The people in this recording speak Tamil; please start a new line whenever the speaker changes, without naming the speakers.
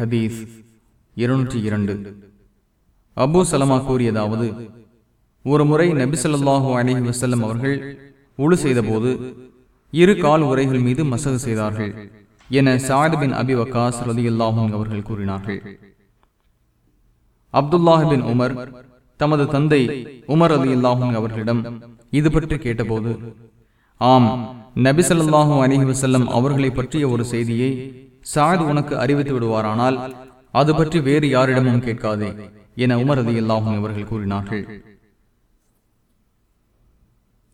ஹதீஸ் இருநூற்றி இரண்டு. அபு சலமா கூறியதாவது ஒரு முறை நபிசல்லாஹூ அலிஹி வசல்லம் அவர்கள் உழு செய்தபோது இரு கால் உரைகள் மீது மசகு செய்தார்கள் என சாயத்பின் அபி வக்காஸ் ரதியுல்லாஹும் அவர்கள் கூறினார்கள். அப்துல்லாஹிபின் உமர் தமது தந்தை உமர் அலி அல்லாஹும் அவர்களிடம் இது பற்றி கேட்டபோது ஆம் நபிசல்லாஹூ அலிஹி வசல்லம் அவர்களை பற்றிய ஒரு செய்தியை சாது உனக்கு அறிவித்து விடுவாரானால் அது பற்றி வேறு யாரிடமும் கேட்காதே என உமர் இவர்கள் அவர்கள் கூறினார்கள்.